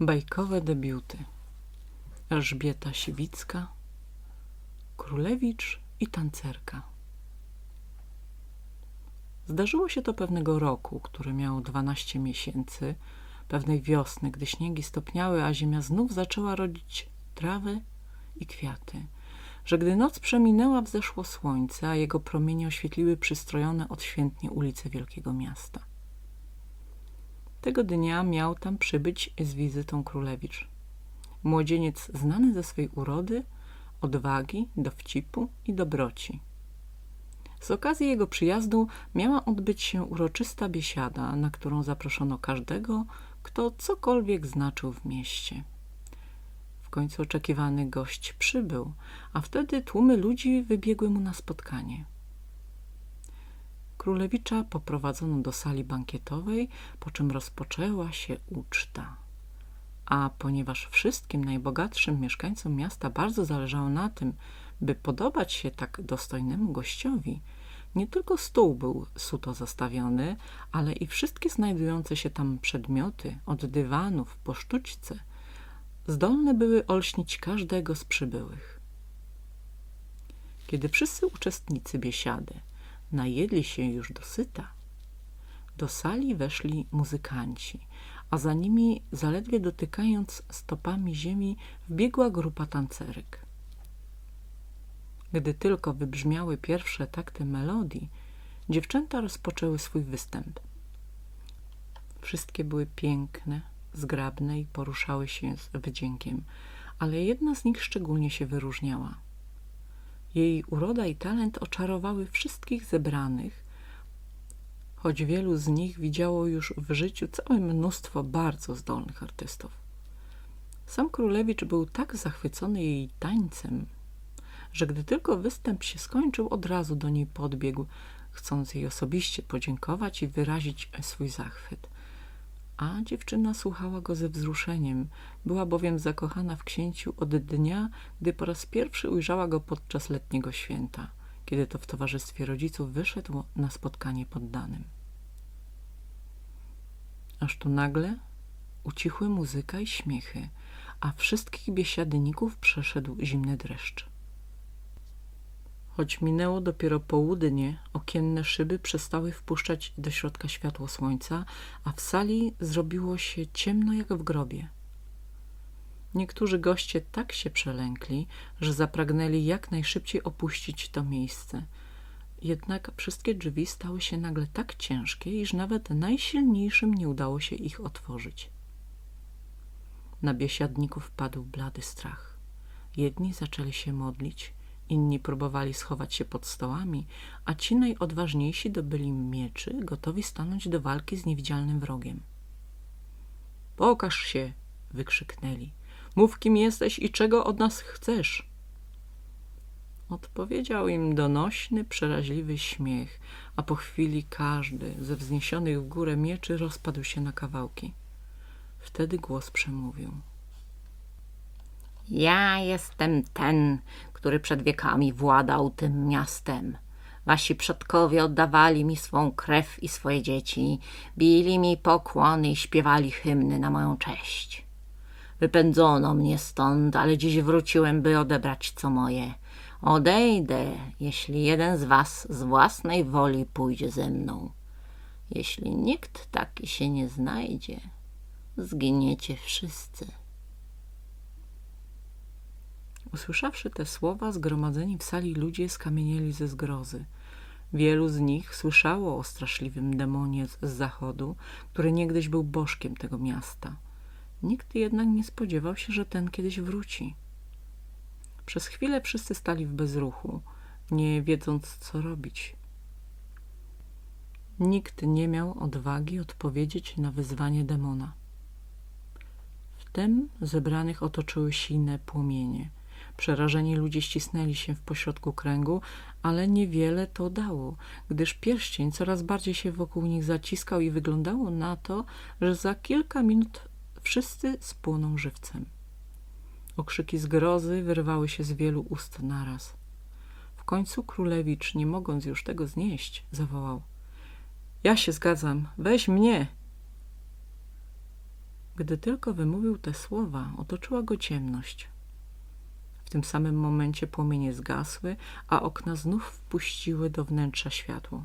Bajkowe debiuty. Elżbieta Siwicka Królewicz i tancerka. Zdarzyło się to pewnego roku, który miał dwanaście miesięcy, pewnej wiosny, gdy śniegi stopniały, a ziemia znów zaczęła rodzić trawę i kwiaty, że gdy noc przeminęła, wzeszło słońce, a jego promienie oświetliły przystrojone odświętnie ulice wielkiego miasta. Tego dnia miał tam przybyć z wizytą królewicz. Młodzieniec znany ze swej urody, odwagi, dowcipu i dobroci. Z okazji jego przyjazdu miała odbyć się uroczysta biesiada, na którą zaproszono każdego, kto cokolwiek znaczył w mieście. W końcu oczekiwany gość przybył, a wtedy tłumy ludzi wybiegły mu na spotkanie. Królewicza poprowadzono do sali bankietowej, po czym rozpoczęła się uczta. A ponieważ wszystkim najbogatszym mieszkańcom miasta bardzo zależało na tym, by podobać się tak dostojnemu gościowi, nie tylko stół był suto zastawiony, ale i wszystkie znajdujące się tam przedmioty, od dywanów po sztućce, zdolne były olśnić każdego z przybyłych. Kiedy wszyscy uczestnicy biesiady najedli się już dosyta, do sali weszli muzykanci, a za nimi, zaledwie dotykając stopami ziemi, wbiegła grupa tancerek. Gdy tylko wybrzmiały pierwsze takty melodii, dziewczęta rozpoczęły swój występ. Wszystkie były piękne, zgrabne i poruszały się z wdziękiem, ale jedna z nich szczególnie się wyróżniała. Jej uroda i talent oczarowały wszystkich zebranych, choć wielu z nich widziało już w życiu całe mnóstwo bardzo zdolnych artystów. Sam królewicz był tak zachwycony jej tańcem, że gdy tylko występ się skończył, od razu do niej podbiegł, chcąc jej osobiście podziękować i wyrazić swój zachwyt. A dziewczyna słuchała go ze wzruszeniem, była bowiem zakochana w księciu od dnia, gdy po raz pierwszy ujrzała go podczas letniego święta, kiedy to w towarzystwie rodziców wyszedł na spotkanie poddanym. Aż tu nagle ucichły muzyka i śmiechy, a wszystkich biesiadników przeszedł zimny dreszcz. Choć minęło dopiero południe, okienne szyby przestały wpuszczać do środka światło słońca, a w sali zrobiło się ciemno jak w grobie. Niektórzy goście tak się przelękli, że zapragnęli jak najszybciej opuścić to miejsce. Jednak wszystkie drzwi stały się nagle tak ciężkie, iż nawet najsilniejszym nie udało się ich otworzyć. Na biesiadników padł blady strach. Jedni zaczęli się modlić, Inni próbowali schować się pod stołami, a ci najodważniejsi dobyli mieczy, gotowi stanąć do walki z niewidzialnym wrogiem. – Pokaż się! – wykrzyknęli. – Mów, kim jesteś i czego od nas chcesz! Odpowiedział im donośny, przeraźliwy śmiech, a po chwili każdy ze wzniesionych w górę mieczy rozpadł się na kawałki. Wtedy głos przemówił. Ja jestem ten, który przed wiekami władał tym miastem. Wasi przodkowie oddawali mi swą krew i swoje dzieci, bili mi pokłony i śpiewali hymny na moją cześć. Wypędzono mnie stąd, ale dziś wróciłem, by odebrać co moje. Odejdę, jeśli jeden z was z własnej woli pójdzie ze mną. Jeśli nikt taki się nie znajdzie, zginiecie wszyscy. Usłyszawszy te słowa, zgromadzeni w sali ludzie skamienieli ze zgrozy. Wielu z nich słyszało o straszliwym demonie z zachodu, który niegdyś był bożkiem tego miasta. Nikt jednak nie spodziewał się, że ten kiedyś wróci. Przez chwilę wszyscy stali w bezruchu, nie wiedząc co robić. Nikt nie miał odwagi odpowiedzieć na wyzwanie demona. Wtem zebranych otoczyły sine płomienie – Przerażeni ludzie ścisnęli się w pośrodku kręgu, ale niewiele to dało, gdyż pierścień coraz bardziej się wokół nich zaciskał i wyglądało na to, że za kilka minut wszyscy spłoną żywcem. Okrzyki zgrozy wyrwały się z wielu ust naraz. W końcu królewicz, nie mogąc już tego znieść, zawołał. Ja się zgadzam, weź mnie! Gdy tylko wymówił te słowa, otoczyła go ciemność. Tym samym momencie płomienie zgasły, a okna znów wpuściły do wnętrza światło.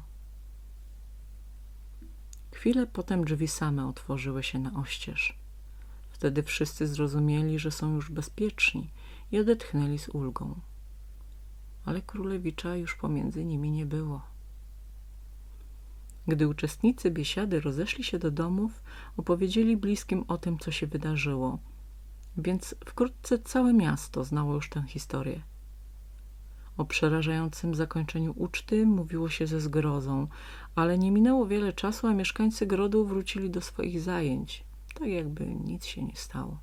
Chwilę potem drzwi same otworzyły się na oścież. Wtedy wszyscy zrozumieli, że są już bezpieczni i odetchnęli z ulgą. Ale królewicza już pomiędzy nimi nie było. Gdy uczestnicy biesiady rozeszli się do domów, opowiedzieli bliskim o tym, co się wydarzyło, więc wkrótce całe miasto znało już tę historię. O przerażającym zakończeniu uczty mówiło się ze zgrozą, ale nie minęło wiele czasu, a mieszkańcy grodu wrócili do swoich zajęć, tak jakby nic się nie stało.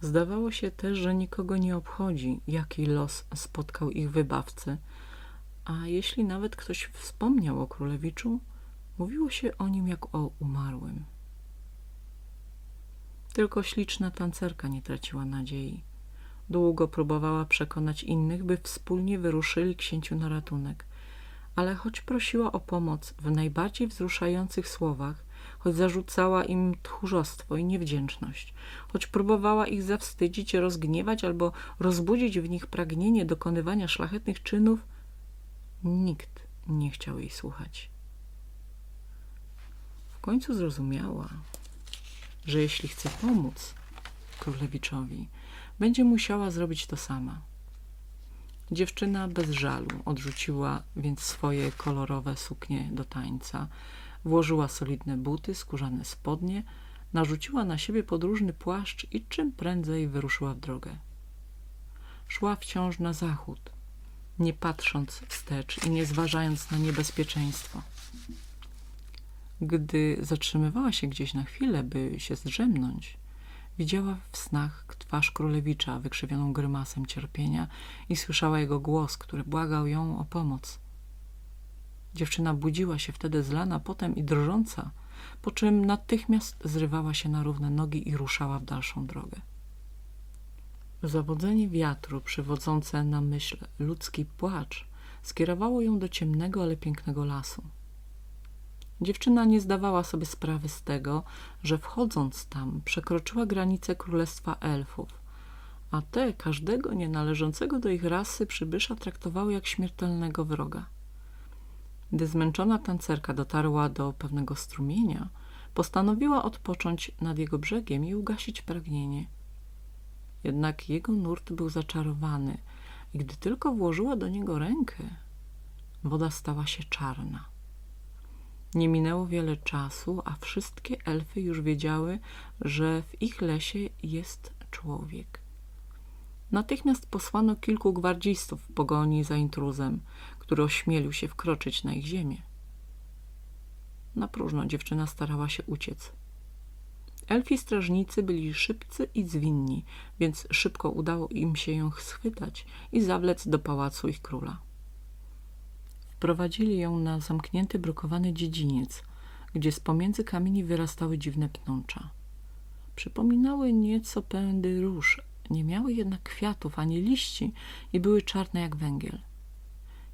Zdawało się też, że nikogo nie obchodzi, jaki los spotkał ich wybawcę, a jeśli nawet ktoś wspomniał o królewiczu, mówiło się o nim jak o umarłym. Tylko śliczna tancerka nie traciła nadziei. Długo próbowała przekonać innych, by wspólnie wyruszyli księciu na ratunek. Ale choć prosiła o pomoc w najbardziej wzruszających słowach, choć zarzucała im tchórzostwo i niewdzięczność, choć próbowała ich zawstydzić, rozgniewać albo rozbudzić w nich pragnienie dokonywania szlachetnych czynów, nikt nie chciał jej słuchać. W końcu zrozumiała, że jeśli chce pomóc królewiczowi, będzie musiała zrobić to sama. Dziewczyna bez żalu odrzuciła więc swoje kolorowe suknie do tańca, włożyła solidne buty, skórzane spodnie, narzuciła na siebie podróżny płaszcz i czym prędzej wyruszyła w drogę. Szła wciąż na zachód, nie patrząc wstecz i nie zważając na niebezpieczeństwo. Gdy zatrzymywała się gdzieś na chwilę, by się zdrzemnąć, widziała w snach twarz królewicza wykrzywioną grymasem cierpienia i słyszała jego głos, który błagał ją o pomoc. Dziewczyna budziła się wtedy zlana potem i drżąca, po czym natychmiast zrywała się na równe nogi i ruszała w dalszą drogę. Zawodzenie wiatru przywodzące na myśl ludzki płacz skierowało ją do ciemnego, ale pięknego lasu. Dziewczyna nie zdawała sobie sprawy z tego, że wchodząc tam przekroczyła granicę królestwa elfów, a te każdego nienależącego do ich rasy przybysza traktowały jak śmiertelnego wroga. Gdy zmęczona tancerka dotarła do pewnego strumienia, postanowiła odpocząć nad jego brzegiem i ugasić pragnienie. Jednak jego nurt był zaczarowany i gdy tylko włożyła do niego rękę, woda stała się czarna. Nie minęło wiele czasu, a wszystkie elfy już wiedziały, że w ich lesie jest człowiek. Natychmiast posłano kilku gwardzistów w pogoni za intruzem, który ośmielił się wkroczyć na ich ziemię. Na próżno dziewczyna starała się uciec. Elfi strażnicy byli szybcy i zwinni, więc szybko udało im się ją schwytać i zawlec do pałacu ich króla. Wprowadzili ją na zamknięty, brukowany dziedziniec, gdzie z pomiędzy kamieni wyrastały dziwne pnącza. Przypominały nieco pędy róż, nie miały jednak kwiatów ani liści i były czarne jak węgiel.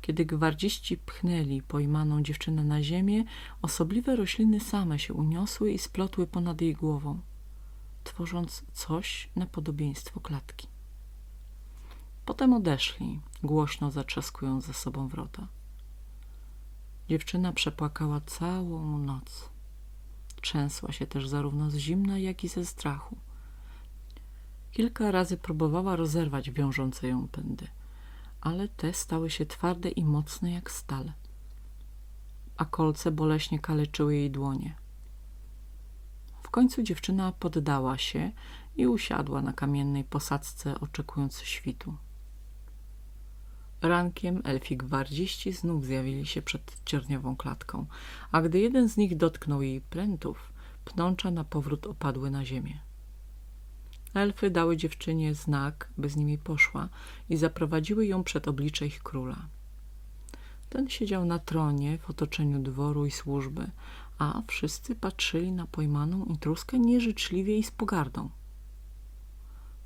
Kiedy gwardziści pchnęli pojmaną dziewczynę na ziemię, osobliwe rośliny same się uniosły i splotły ponad jej głową, tworząc coś na podobieństwo klatki. Potem odeszli, głośno zatrzaskując za sobą wrota. Dziewczyna przepłakała całą noc. Trzęsła się też zarówno z zimna, jak i ze strachu. Kilka razy próbowała rozerwać wiążące ją pędy, ale te stały się twarde i mocne jak stal, a kolce boleśnie kaleczyły jej dłonie. W końcu dziewczyna poddała się i usiadła na kamiennej posadzce, oczekując świtu. Rankiem elfi gwardziści znów zjawili się przed cierniową klatką, a gdy jeden z nich dotknął jej prętów, pnącza na powrót opadły na ziemię. Elfy dały dziewczynie znak, by z nimi poszła i zaprowadziły ją przed oblicze ich króla. Ten siedział na tronie w otoczeniu dworu i służby, a wszyscy patrzyli na pojmaną intruskę nieżyczliwie i z pogardą.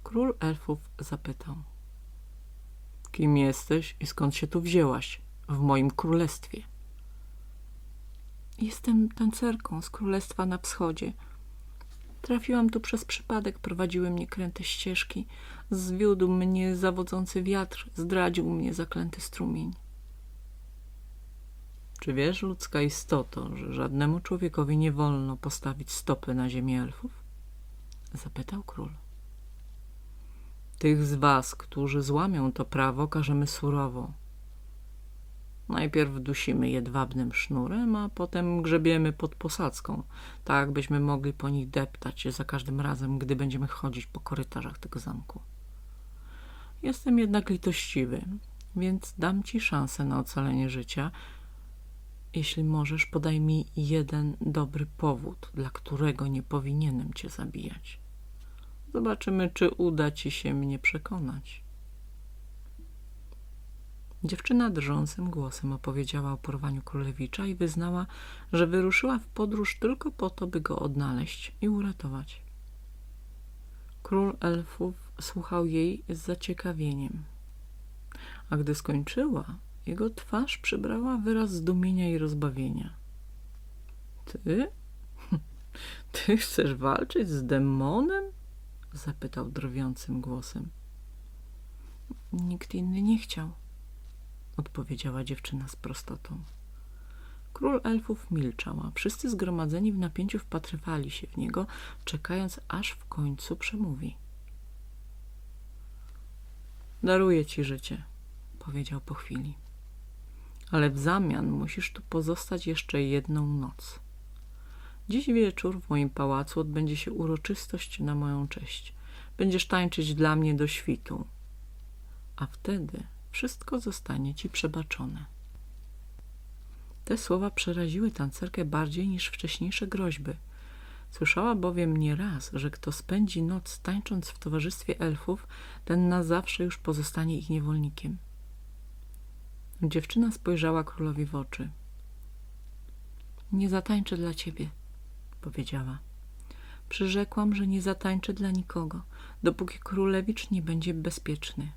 Król elfów zapytał – Kim jesteś i skąd się tu wzięłaś w moim królestwie? Jestem tancerką z królestwa na wschodzie. Trafiłam tu przez przypadek, prowadziły mnie kręte ścieżki. Zwiódł mnie zawodzący wiatr, zdradził mnie zaklęty strumień. Czy wiesz, ludzka istoto, że żadnemu człowiekowi nie wolno postawić stopy na ziemi elfów? Zapytał król. Tych z was, którzy złamią to prawo, karzemy surowo. Najpierw dusimy jedwabnym sznurem, a potem grzebiemy pod posadzką, tak byśmy mogli po nich deptać za każdym razem, gdy będziemy chodzić po korytarzach tego zamku. Jestem jednak litościwy, więc dam ci szansę na ocalenie życia. Jeśli możesz, podaj mi jeden dobry powód, dla którego nie powinienem cię zabijać. Zobaczymy, czy uda ci się mnie przekonać. Dziewczyna drżącym głosem opowiedziała o porwaniu królewicza i wyznała, że wyruszyła w podróż tylko po to, by go odnaleźć i uratować. Król elfów słuchał jej z zaciekawieniem, a gdy skończyła, jego twarz przybrała wyraz zdumienia i rozbawienia. Ty? Ty chcesz walczyć z demonem? Zapytał drwiącym głosem. Nikt inny nie chciał, odpowiedziała dziewczyna z prostotą. Król elfów milczał, a wszyscy zgromadzeni w napięciu wpatrywali się w niego, czekając aż w końcu przemówi. Daruję ci życie, powiedział po chwili. Ale w zamian musisz tu pozostać jeszcze jedną noc. Dziś wieczór w moim pałacu odbędzie się uroczystość na moją cześć. Będziesz tańczyć dla mnie do świtu. A wtedy wszystko zostanie ci przebaczone. Te słowa przeraziły tancerkę bardziej niż wcześniejsze groźby. Słyszała bowiem nieraz, że kto spędzi noc tańcząc w towarzystwie elfów, ten na zawsze już pozostanie ich niewolnikiem. Dziewczyna spojrzała królowi w oczy. Nie zatańczę dla ciebie, powiedziała. Przyrzekłam, że nie zatańczę dla nikogo, dopóki królewicz nie będzie bezpieczny.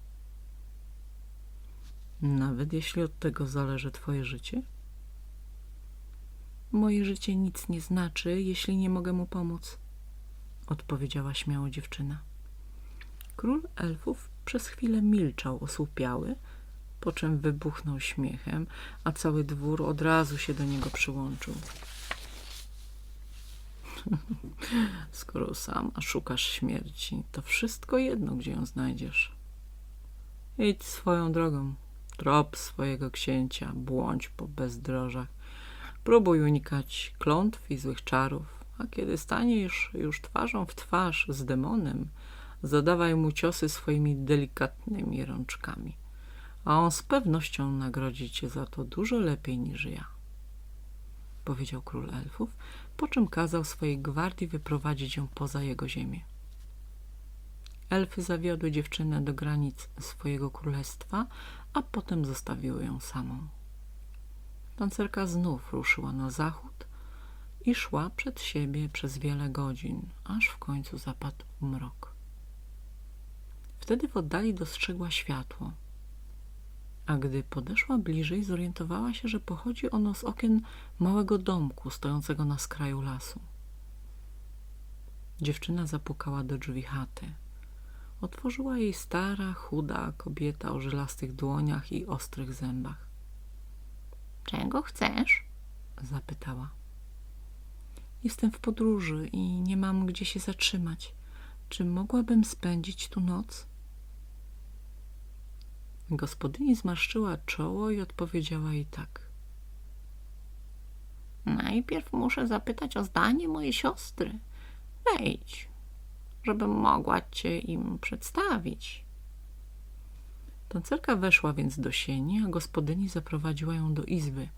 Nawet jeśli od tego zależy twoje życie? Moje życie nic nie znaczy, jeśli nie mogę mu pomóc, odpowiedziała śmiało dziewczyna. Król elfów przez chwilę milczał osłupiały, po czym wybuchnął śmiechem, a cały dwór od razu się do niego przyłączył. Skoro sama szukasz śmierci, to wszystko jedno, gdzie ją znajdziesz. Idź swoją drogą, trop swojego księcia, błądź po bezdrożach, próbuj unikać klątw i złych czarów, a kiedy staniesz już twarzą w twarz z demonem, zadawaj mu ciosy swoimi delikatnymi rączkami, a on z pewnością nagrodzi cię za to dużo lepiej niż ja powiedział król elfów, po czym kazał swojej gwardii wyprowadzić ją poza jego ziemię. Elfy zawiodły dziewczynę do granic swojego królestwa, a potem zostawiły ją samą. Tancerka znów ruszyła na zachód i szła przed siebie przez wiele godzin, aż w końcu zapadł mrok. Wtedy w oddali dostrzegła światło – a gdy podeszła bliżej, zorientowała się, że pochodzi ono z okien małego domku stojącego na skraju lasu. Dziewczyna zapukała do drzwi chaty. Otworzyła jej stara, chuda kobieta o żelastych dłoniach i ostrych zębach. – Czego chcesz? – zapytała. – Jestem w podróży i nie mam gdzie się zatrzymać. Czy mogłabym spędzić tu noc? – Gospodyni zmarszczyła czoło i odpowiedziała jej tak. Najpierw muszę zapytać o zdanie mojej siostry. Wejdź, żebym mogła cię im przedstawić. Tancerka weszła więc do sieni, a gospodyni zaprowadziła ją do izby,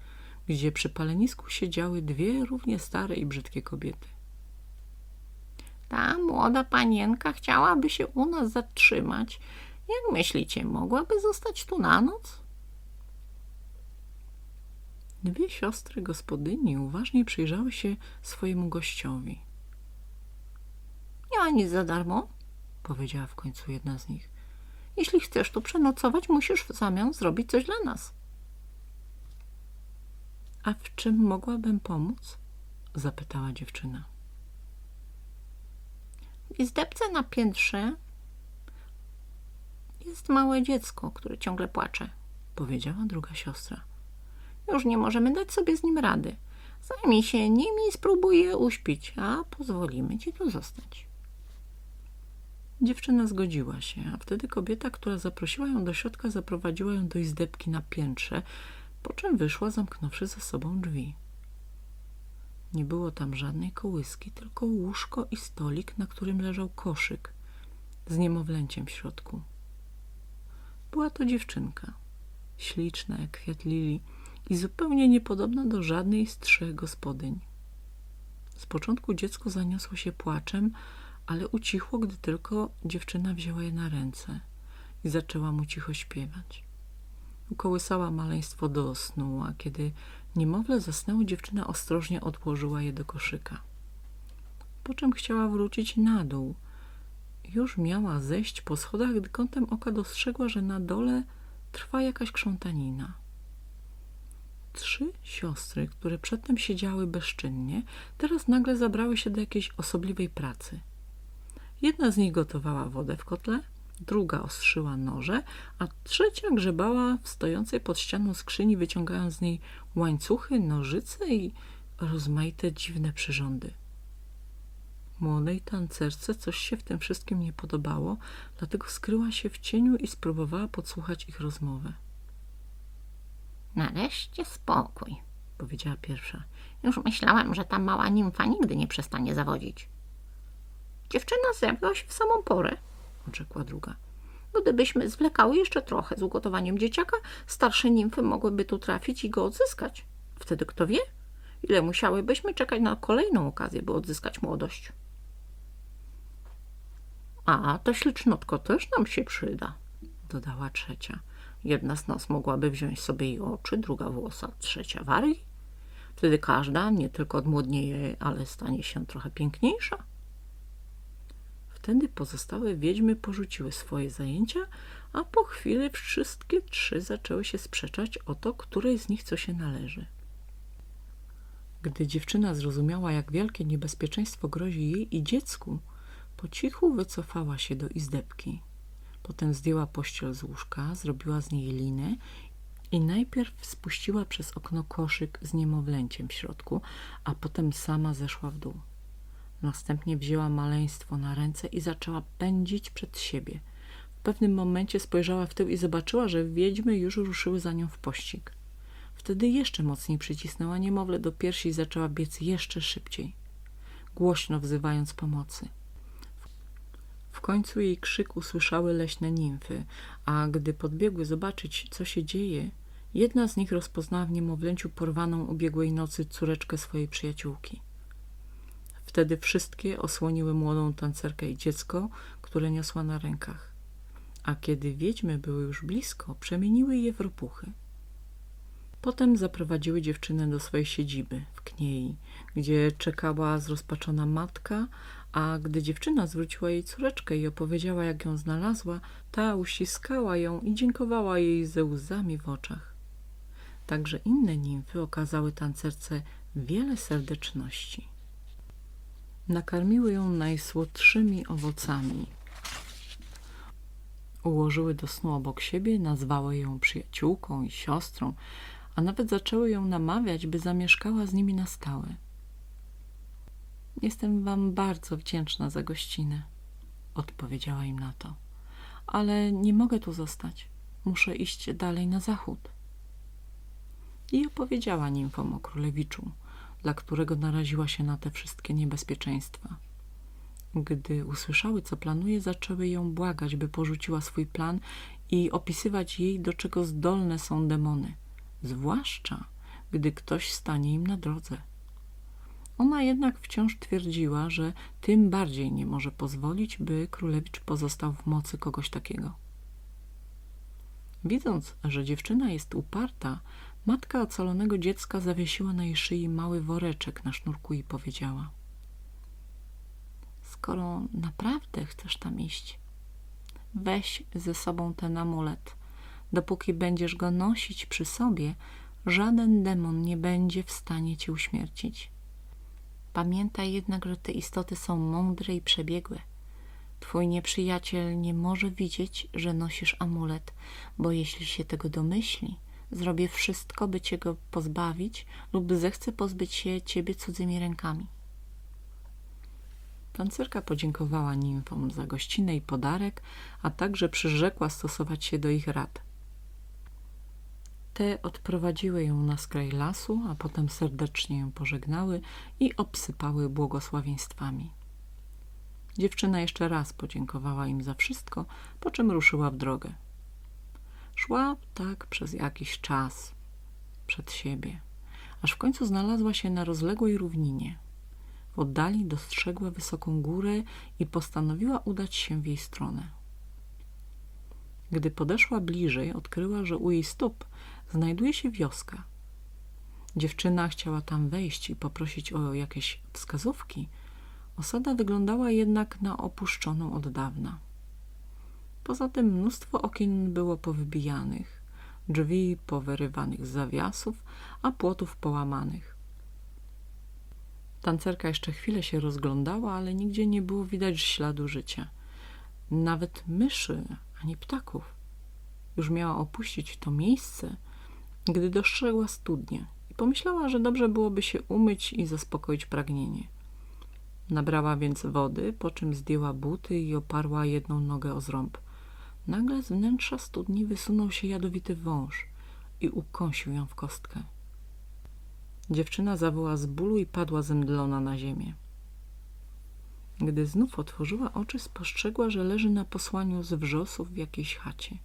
gdzie przy palenisku siedziały dwie równie stare i brzydkie kobiety. Ta młoda panienka chciałaby się u nas zatrzymać jak myślicie, mogłaby zostać tu na noc? Dwie siostry gospodyni uważnie przyjrzały się swojemu gościowi. Nie ma nic za darmo, powiedziała w końcu jedna z nich. Jeśli chcesz tu przenocować, musisz w zamian zrobić coś dla nas. A w czym mogłabym pomóc? zapytała dziewczyna. W izdebce na piętrze jest małe dziecko, które ciągle płacze, powiedziała druga siostra. Już nie możemy dać sobie z nim rady. Zajmij się nim i spróbuj je uśpić, a pozwolimy ci tu zostać. Dziewczyna zgodziła się, a wtedy kobieta, która zaprosiła ją do środka, zaprowadziła ją do izdebki na piętrze, po czym wyszła, zamknąwszy za sobą drzwi. Nie było tam żadnej kołyski, tylko łóżko i stolik, na którym leżał koszyk z niemowlęciem w środku. Była to dziewczynka, śliczna jak kwiat lili i zupełnie niepodobna do żadnej z trzech gospodyń. Z początku dziecko zaniosło się płaczem, ale ucichło, gdy tylko dziewczyna wzięła je na ręce i zaczęła mu cicho śpiewać. Ukołysała maleństwo do snu, a kiedy niemowlę zasnęło, dziewczyna ostrożnie odłożyła je do koszyka. Po czym chciała wrócić na dół. Już miała zejść po schodach, gdy kątem oka dostrzegła, że na dole trwa jakaś krzątanina. Trzy siostry, które przedtem siedziały bezczynnie, teraz nagle zabrały się do jakiejś osobliwej pracy. Jedna z nich gotowała wodę w kotle, druga ostrzyła noże, a trzecia grzebała w stojącej pod ścianą skrzyni, wyciągając z niej łańcuchy, nożyce i rozmaite dziwne przyrządy. Młodej tancerce coś się w tym wszystkim nie podobało, dlatego skryła się w cieniu i spróbowała podsłuchać ich rozmowę. Nareszcie spokój, Powiedziała pierwsza. Już myślałam, że ta mała nimfa nigdy nie przestanie zawodzić. Dziewczyna zjawiła się w samą porę, Odrzekła druga. Gdybyśmy zwlekały jeszcze trochę z ugotowaniem dzieciaka, starsze nimfy mogłyby tu trafić i go odzyskać. Wtedy kto wie, ile musiałybyśmy czekać na kolejną okazję, by odzyskać młodość. A, to ślicznotko też nam się przyda, Dodała trzecia. Jedna z nas mogłaby wziąć sobie jej oczy, druga włosa, trzecia wargi. Wtedy każda nie tylko odmłodnieje, ale stanie się trochę piękniejsza. Wtedy pozostałe wiedźmy porzuciły swoje zajęcia, a po chwili wszystkie trzy zaczęły się sprzeczać o to, której z nich co się należy. Gdy dziewczyna zrozumiała, jak wielkie niebezpieczeństwo grozi jej i dziecku, po cichu wycofała się do izdebki. Potem zdjęła pościel z łóżka, zrobiła z niej linę i najpierw spuściła przez okno koszyk z niemowlęciem w środku, a potem sama zeszła w dół. Następnie wzięła maleństwo na ręce i zaczęła pędzić przed siebie. W pewnym momencie spojrzała w tył i zobaczyła, że wiedźmy już ruszyły za nią w pościg. Wtedy jeszcze mocniej przycisnęła niemowlę do piersi i zaczęła biec jeszcze szybciej, głośno wzywając pomocy. W końcu jej krzyk usłyszały leśne nimfy, a gdy podbiegły zobaczyć, co się dzieje, jedna z nich rozpoznała w niemowlęciu porwaną ubiegłej nocy córeczkę swojej przyjaciółki. Wtedy wszystkie osłoniły młodą tancerkę i dziecko, które niosła na rękach. A kiedy wiedźmy były już blisko, przemieniły je w ropuchy. Potem zaprowadziły dziewczynę do swojej siedziby w Kniei, gdzie czekała zrozpaczona matka, a gdy dziewczyna zwróciła jej córeczkę i opowiedziała, jak ją znalazła, ta uściskała ją i dziękowała jej ze łzami w oczach. Także inne nimfy okazały tancerce wiele serdeczności. Nakarmiły ją najsłodszymi owocami. Ułożyły do snu obok siebie, nazwały ją przyjaciółką i siostrą, a nawet zaczęły ją namawiać, by zamieszkała z nimi na stałe. Jestem wam bardzo wdzięczna za gościnę, odpowiedziała im na to, ale nie mogę tu zostać. Muszę iść dalej na zachód. I opowiedziała nimfom o królewiczu, dla którego naraziła się na te wszystkie niebezpieczeństwa. Gdy usłyszały, co planuje, zaczęły ją błagać, by porzuciła swój plan i opisywać jej, do czego zdolne są demony, zwłaszcza gdy ktoś stanie im na drodze. Ona jednak wciąż twierdziła, że tym bardziej nie może pozwolić, by królewicz pozostał w mocy kogoś takiego. Widząc, że dziewczyna jest uparta, matka ocalonego dziecka zawiesiła na jej szyi mały woreczek na sznurku i powiedziała Skoro naprawdę chcesz tam iść, weź ze sobą ten amulet. Dopóki będziesz go nosić przy sobie, żaden demon nie będzie w stanie cię uśmiercić. Pamiętaj jednak, że te istoty są mądre i przebiegłe. Twój nieprzyjaciel nie może widzieć, że nosisz amulet, bo jeśli się tego domyśli, zrobię wszystko, by cię go pozbawić lub zechcę pozbyć się ciebie cudzymi rękami. Tancerka podziękowała nimfom za gościnę i podarek, a także przyrzekła stosować się do ich rad. Te odprowadziły ją na skraj lasu, a potem serdecznie ją pożegnały i obsypały błogosławieństwami. Dziewczyna jeszcze raz podziękowała im za wszystko, po czym ruszyła w drogę. Szła tak przez jakiś czas przed siebie, aż w końcu znalazła się na rozległej równinie. W oddali dostrzegła wysoką górę i postanowiła udać się w jej stronę. Gdy podeszła bliżej, odkryła, że u jej stóp znajduje się wioska. Dziewczyna chciała tam wejść i poprosić o jakieś wskazówki. Osada wyglądała jednak na opuszczoną od dawna. Poza tym mnóstwo okien było powybijanych, drzwi powyrywanych z zawiasów, a płotów połamanych. Tancerka jeszcze chwilę się rozglądała, ale nigdzie nie było widać śladu życia. Nawet myszy ani ptaków. Już miała opuścić to miejsce, gdy dostrzegła studnię i pomyślała, że dobrze byłoby się umyć i zaspokoić pragnienie. Nabrała więc wody, po czym zdjęła buty i oparła jedną nogę o zrąb. Nagle z wnętrza studni wysunął się jadowity wąż i ukąsił ją w kostkę. Dziewczyna zawoła z bólu i padła zemdlona na ziemię. Gdy znów otworzyła oczy, spostrzegła, że leży na posłaniu z wrzosów w jakiejś chacie.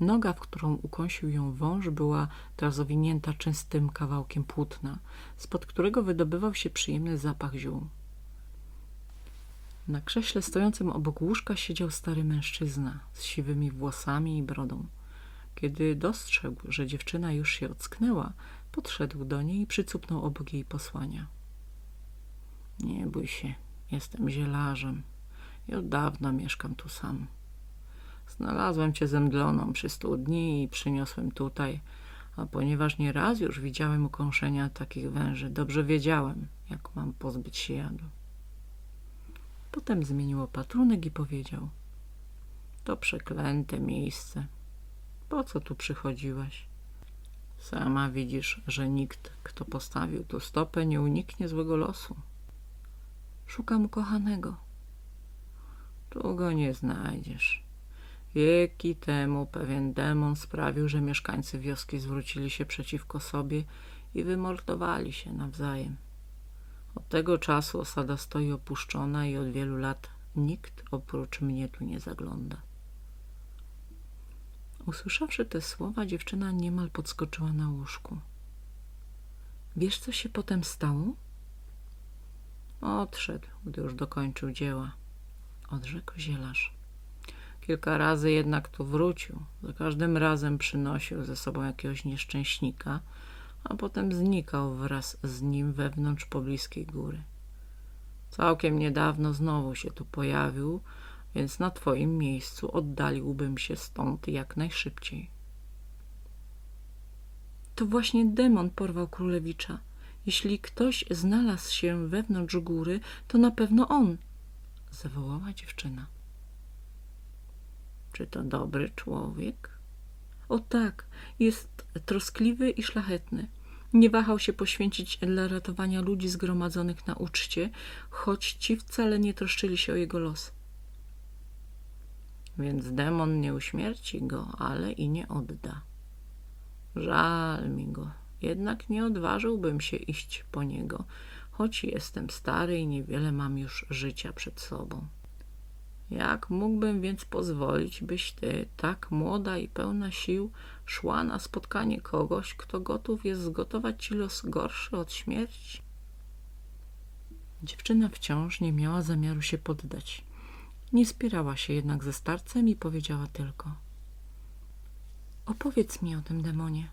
Noga, w którą ukąsił ją wąż, była teraz owinięta czystym kawałkiem płótna, spod którego wydobywał się przyjemny zapach ziół. Na krześle stojącym obok łóżka siedział stary mężczyzna z siwymi włosami i brodą. Kiedy dostrzegł, że dziewczyna już się ocknęła, podszedł do niej i przycupnął obok jej posłania. Nie bój się, jestem zielarzem i od dawna mieszkam tu sam. Znalazłem cię zemdloną przy studni i przyniosłem tutaj, a ponieważ nie raz już widziałem ukąszenia takich węży, dobrze wiedziałem, jak mam pozbyć się jadu. Potem zmienił opatrunek i powiedział To przeklęte miejsce. Po co tu przychodziłaś? Sama widzisz, że nikt, kto postawił tu stopę, nie uniknie złego losu. Szukam ukochanego. Tu go nie znajdziesz. Wieki temu pewien demon sprawił, że mieszkańcy wioski zwrócili się przeciwko sobie i wymordowali się nawzajem. Od tego czasu osada stoi opuszczona i od wielu lat nikt oprócz mnie tu nie zagląda. Usłyszawszy te słowa, dziewczyna niemal podskoczyła na łóżku. Wiesz, co się potem stało? Odszedł, gdy już dokończył dzieła. Odrzekł zielarz. Kilka razy jednak tu wrócił. Za każdym razem przynosił ze sobą jakiegoś nieszczęśnika, a potem znikał wraz z nim wewnątrz pobliskiej góry. Całkiem niedawno znowu się tu pojawił, więc na twoim miejscu oddaliłbym się stąd jak najszybciej. To właśnie demon porwał królewicza. Jeśli ktoś znalazł się wewnątrz góry, to na pewno on, zawołała dziewczyna. Czy to dobry człowiek? O tak, jest troskliwy i szlachetny. Nie wahał się poświęcić dla ratowania ludzi zgromadzonych na uczcie, choć ci wcale nie troszczyli się o jego los. Więc demon nie uśmierci go, ale i nie odda. Żal mi go, jednak nie odważyłbym się iść po niego, choć jestem stary i niewiele mam już życia przed sobą. Jak mógłbym więc pozwolić, byś ty, tak młoda i pełna sił, szła na spotkanie kogoś, kto gotów jest zgotować ci los gorszy od śmierci? Dziewczyna wciąż nie miała zamiaru się poddać. Nie spierała się jednak ze starcem i powiedziała tylko Opowiedz mi o tym demonie.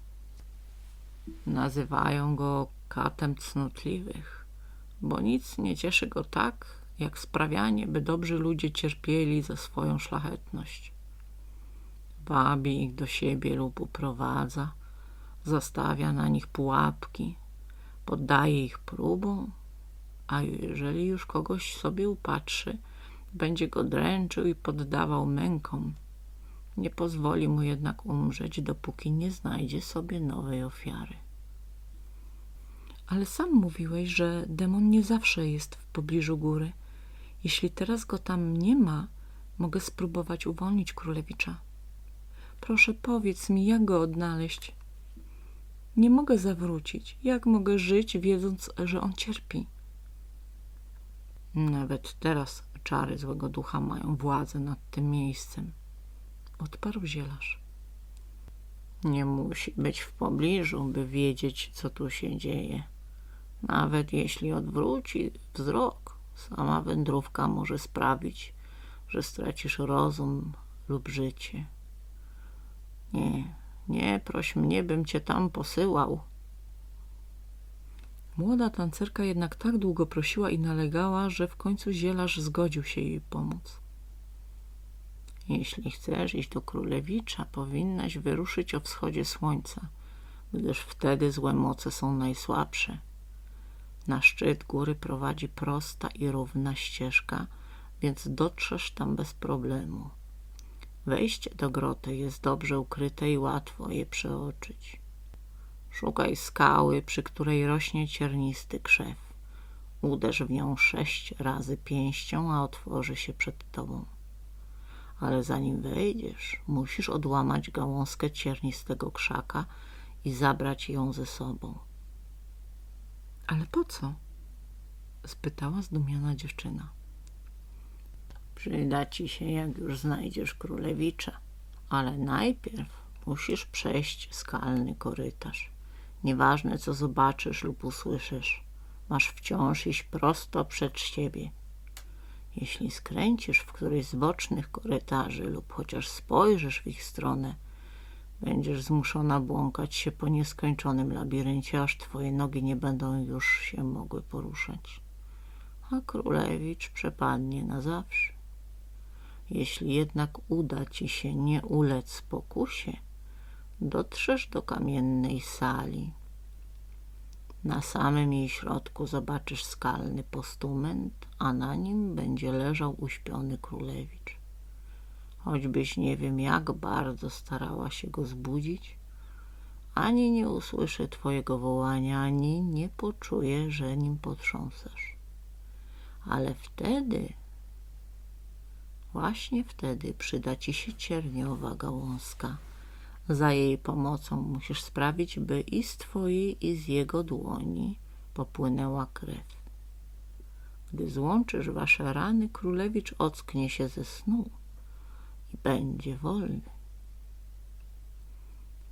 Nazywają go katem cnotliwych, bo nic nie cieszy go tak, jak sprawianie, by dobrzy ludzie cierpieli za swoją szlachetność. Wabi ich do siebie lub uprowadza, zastawia na nich pułapki, poddaje ich próbom, a jeżeli już kogoś sobie upatrzy, będzie go dręczył i poddawał mękom. Nie pozwoli mu jednak umrzeć, dopóki nie znajdzie sobie nowej ofiary. Ale sam mówiłeś, że demon nie zawsze jest w pobliżu góry. Jeśli teraz go tam nie ma, mogę spróbować uwolnić królewicza. Proszę, powiedz mi, jak go odnaleźć. Nie mogę zawrócić. Jak mogę żyć, wiedząc, że on cierpi? Nawet teraz czary złego ducha mają władzę nad tym miejscem. Odparł zielarz. Nie musi być w pobliżu, by wiedzieć, co tu się dzieje. Nawet jeśli odwróci wzrok, sama wędrówka może sprawić, że stracisz rozum lub życie. Nie, nie, proś mnie, bym cię tam posyłał. Młoda tancerka jednak tak długo prosiła i nalegała, że w końcu zielarz zgodził się jej pomóc. Jeśli chcesz iść do królewicza, powinnaś wyruszyć o wschodzie słońca, gdyż wtedy złe moce są najsłabsze. Na szczyt góry prowadzi prosta i równa ścieżka, więc dotrzesz tam bez problemu. Wejście do groty jest dobrze ukryte i łatwo je przeoczyć. Szukaj skały, przy której rośnie ciernisty krzew. Uderz w nią sześć razy pięścią, a otworzy się przed tobą. Ale zanim wejdziesz, musisz odłamać gałązkę ciernistego krzaka i zabrać ją ze sobą. Ale po co? spytała zdumiona dziewczyna. Przyda ci się, jak już znajdziesz królewicza, ale najpierw musisz przejść skalny korytarz. Nieważne, co zobaczysz lub usłyszysz, masz wciąż iść prosto przed siebie. Jeśli skręcisz w któryś z bocznych korytarzy lub chociaż spojrzysz w ich stronę, będziesz zmuszona błąkać się po nieskończonym labiryncie, aż twoje nogi nie będą już się mogły poruszać. A królewicz przepadnie na zawsze. Jeśli jednak uda ci się nie ulec pokusie, dotrzesz do kamiennej sali. Na samym jej środku zobaczysz skalny postument, a na nim będzie leżał uśpiony królewicz. Choćbyś nie wiem jak bardzo starała się go zbudzić, ani nie usłyszy twojego wołania, ani nie poczuje, że nim potrząsasz. Ale wtedy, właśnie wtedy przyda ci się cierniowa gałązka. Za jej pomocą musisz sprawić, by i z twojej, i z jego dłoni popłynęła krew. Gdy złączysz wasze rany, królewicz ocknie się ze snu i będzie wolny.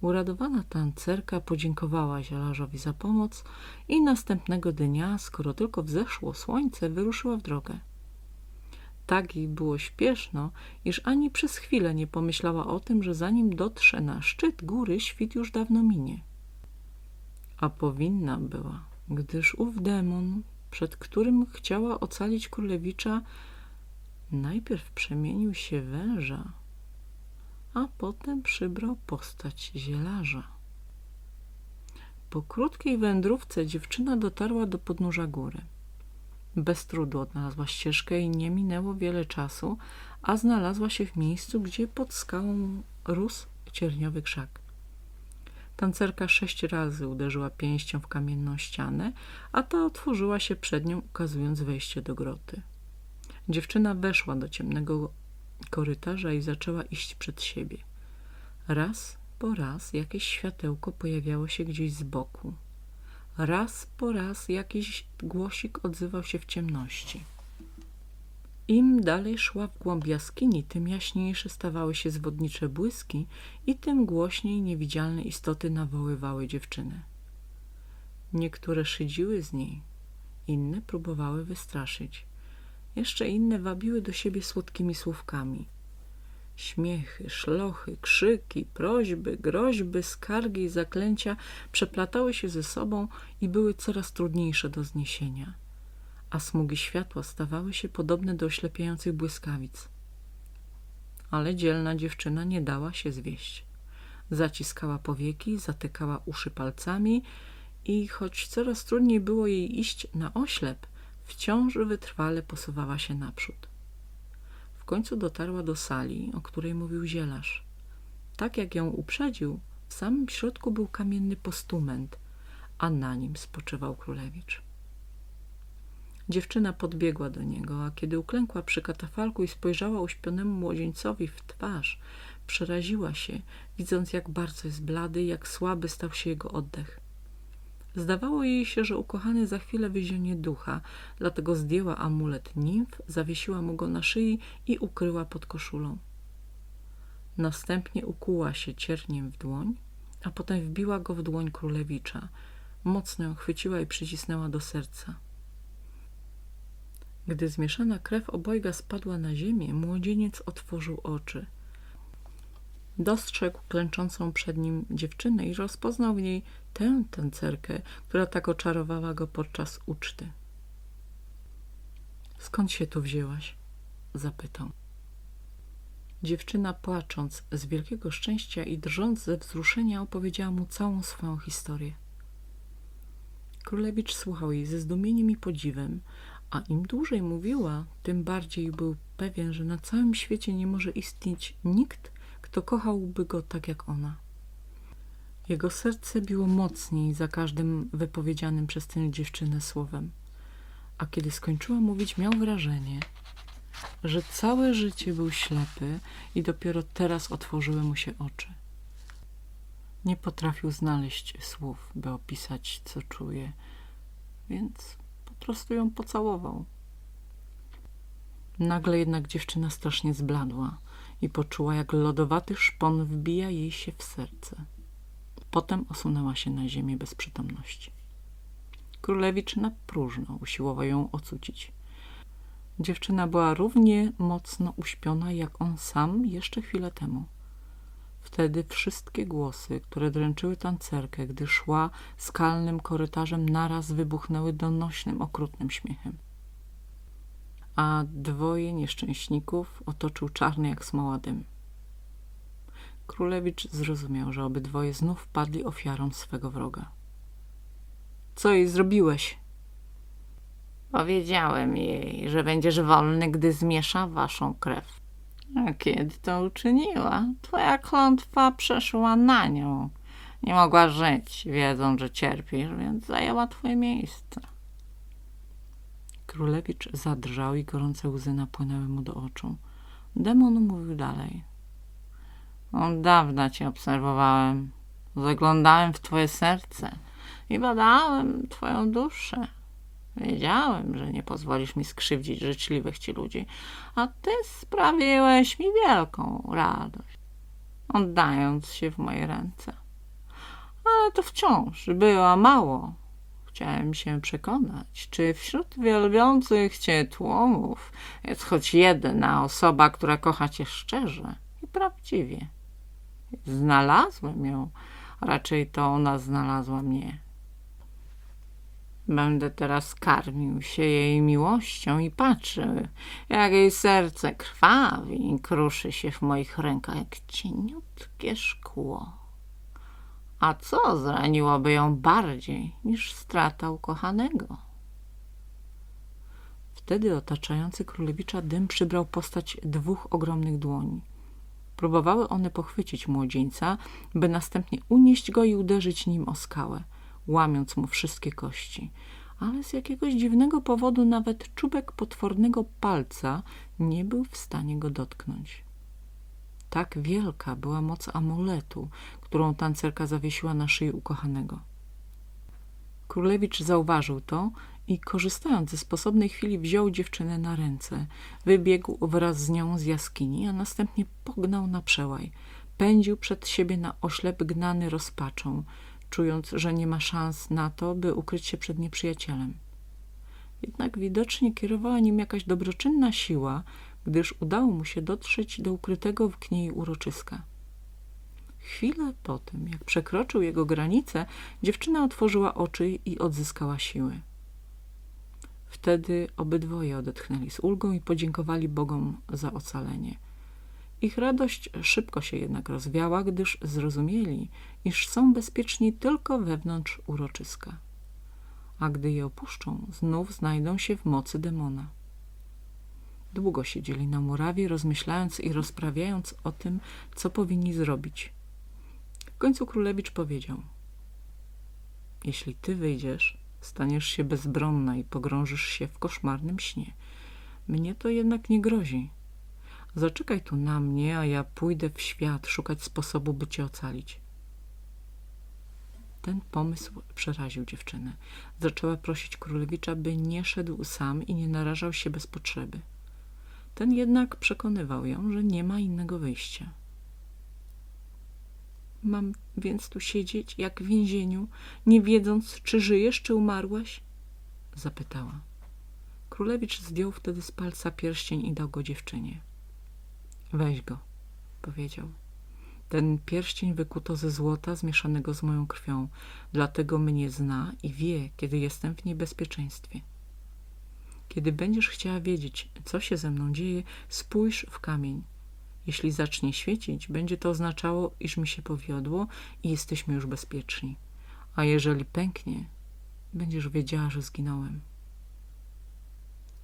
Uradowana tancerka podziękowała zielarzowi za pomoc i następnego dnia, skoro tylko wzeszło słońce, wyruszyła w drogę. Tak jej było śpieszno, iż ani przez chwilę nie pomyślała o tym, że zanim dotrze na szczyt góry, świt już dawno minie. A powinna była, gdyż ów demon, przed którym chciała ocalić królewicza, najpierw przemienił się węża, a potem przybrał postać zielarza. Po krótkiej wędrówce dziewczyna dotarła do podnóża góry. Bez trudu odnalazła ścieżkę i nie minęło wiele czasu, a znalazła się w miejscu, gdzie pod skałą rósł cierniowy krzak. Tancerka sześć razy uderzyła pięścią w kamienną ścianę, a ta otworzyła się przed nią, ukazując wejście do groty. Dziewczyna weszła do ciemnego korytarza i zaczęła iść przed siebie. Raz po raz jakieś światełko pojawiało się gdzieś z boku. Raz po raz jakiś głosik odzywał się w ciemności. Im dalej szła w głąb jaskini, tym jaśniejsze stawały się zwodnicze błyski i tym głośniej niewidzialne istoty nawoływały dziewczynę. Niektóre szydziły z niej, inne próbowały wystraszyć. Jeszcze inne wabiły do siebie słodkimi słówkami. Śmiechy, szlochy, krzyki, prośby, groźby, skargi i zaklęcia przeplatały się ze sobą i były coraz trudniejsze do zniesienia, a smugi światła stawały się podobne do oślepiających błyskawic. Ale dzielna dziewczyna nie dała się zwieść. Zaciskała powieki, zatykała uszy palcami i choć coraz trudniej było jej iść na oślep, wciąż wytrwale posuwała się naprzód. końcu dotarła do sali, o której mówił zielarz. Tak jak ją uprzedził, w samym środku był kamienny postument, a na nim spoczywał królewicz. Dziewczyna podbiegła do niego, a kiedy uklękła przy katafalku i spojrzała uśpionemu młodzieńcowi w twarz, przeraziła się, widząc jak bardzo jest blady jak słaby stał się jego oddech. Zdawało jej się, że ukochany za chwilę wyzionie ducha, dlatego zdjęła amulet nimf, zawiesiła mu go na szyi i ukryła pod koszulą. Następnie ukuła się cierniem w dłoń, a potem wbiła go w dłoń królewicza. Mocno ją chwyciła i przycisnęła do serca. Gdy zmieszana krew obojga spadła na ziemię, młodzieniec otworzył oczy. Dostrzegł klęczącą przed nim dziewczynę i rozpoznał w niej tę tancerkę, która tak oczarowała go podczas uczty. Skąd się tu wzięłaś? zapytał. Dziewczyna płacząc z wielkiego szczęścia i drżąc ze wzruszenia opowiedziała mu całą swoją historię. Królewicz słuchał jej ze zdumieniem i podziwem, a im dłużej mówiła, tym bardziej był pewien, że na całym świecie nie może istnieć nikt, kto kochałby go tak jak ona. Jego serce biło mocniej za każdym wypowiedzianym przez tę dziewczynę słowem, a kiedy skończyła mówić, miał wrażenie, że całe życie był ślepy i dopiero teraz otworzyły mu się oczy. Nie potrafił znaleźć słów, by opisać, co czuje, więc po prostu ją pocałował. Nagle jednak dziewczyna strasznie zbladła i poczuła, jak lodowaty szpon wbija jej się w serce. Potem osunęła się na ziemię bez przytomności. Królewicz na próżno usiłował ją ocucić. Dziewczyna była równie mocno uśpiona, jak on sam jeszcze chwilę temu. Wtedy wszystkie głosy, które dręczyły tancerkę, gdy szła skalnym korytarzem, naraz wybuchnęły donośnym, okrutnym śmiechem. A dwoje nieszczęśników otoczył czarny jak smoła dym. Królewicz zrozumiał, że obydwoje znów padli ofiarą swego wroga. Co jej zrobiłeś? Powiedziałem jej, że będziesz wolny, gdy zmiesza waszą krew. A kiedy to uczyniła, twoja klątwa przeszła na nią. Nie mogła żyć, wiedząc, że cierpisz, więc zajęła twoje miejsce. Królewicz zadrżał i gorące łzy napłynęły mu do oczu. Demon mówił dalej. Od dawna cię obserwowałem. Zaglądałem w twoje serce i badałem twoją duszę. Wiedziałem, że nie pozwolisz mi skrzywdzić życzliwych ci ludzi, a ty sprawiłeś mi wielką radość, oddając się w moje ręce. Ale to wciąż było mało. Chciałem się przekonać, czy wśród wielbiących cię tłumów jest choć jedna osoba, która kocha cię szczerze i prawdziwie. Znalazłem ją, raczej to ona znalazła mnie. Będę teraz karmił się jej miłością i patrzył, jak jej serce krwawi i kruszy się w moich rękach jak cieniutkie szkło. A co zraniłoby ją bardziej niż strata ukochanego? Wtedy otaczający królewicza dym przybrał postać dwóch ogromnych dłoni. Próbowały one pochwycić młodzieńca, by następnie unieść go i uderzyć nim o skałę łamiąc mu wszystkie kości. Ale z jakiegoś dziwnego powodu nawet czubek potwornego palca nie był w stanie go dotknąć. Tak wielka była moc amuletu, którą tancerka zawiesiła na szyi ukochanego. Królewicz zauważył to i korzystając ze sposobnej chwili wziął dziewczynę na ręce, wybiegł wraz z nią z jaskini, a następnie pognał na przełaj. Pędził przed siebie na oślep gnany rozpaczą czując, że nie ma szans na to, by ukryć się przed nieprzyjacielem. Jednak widocznie kierowała nim jakaś dobroczynna siła, gdyż udało mu się dotrzeć do ukrytego w kniei uroczyska. Chwilę po tym, jak przekroczył jego granicę, dziewczyna otworzyła oczy i odzyskała siły. Wtedy obydwoje odetchnęli z ulgą i podziękowali Bogom za ocalenie – ich radość szybko się jednak rozwiała, gdyż zrozumieli, iż są bezpieczni tylko wewnątrz uroczyska. A gdy je opuszczą, znów znajdą się w mocy demona. Długo siedzieli na murawie, rozmyślając i rozprawiając o tym, co powinni zrobić. W końcu królewicz powiedział: Jeśli ty wyjdziesz, staniesz się bezbronna i pogrążysz się w koszmarnym śnie. Mnie to jednak nie grozi. Zaczekaj tu na mnie, a ja pójdę w świat szukać sposobu, by cię ocalić. Ten pomysł przeraził dziewczynę. Zaczęła prosić królewicza, by nie szedł sam i nie narażał się bez potrzeby. Ten jednak przekonywał ją, że nie ma innego wyjścia. Mam więc tu siedzieć, jak w więzieniu, nie wiedząc, czy żyjesz, czy umarłaś? Zapytała. Królewicz zdjął wtedy z palca pierścień i dał go dziewczynie. Weź go, powiedział. Ten pierścień wykuto ze złota zmieszanego z moją krwią, dlatego mnie zna i wie, kiedy jestem w niebezpieczeństwie. Kiedy będziesz chciała wiedzieć, co się ze mną dzieje, spójrz w kamień. Jeśli zacznie świecić, będzie to oznaczało, iż mi się powiodło i jesteśmy już bezpieczni. A jeżeli pęknie, będziesz wiedziała, że zginąłem.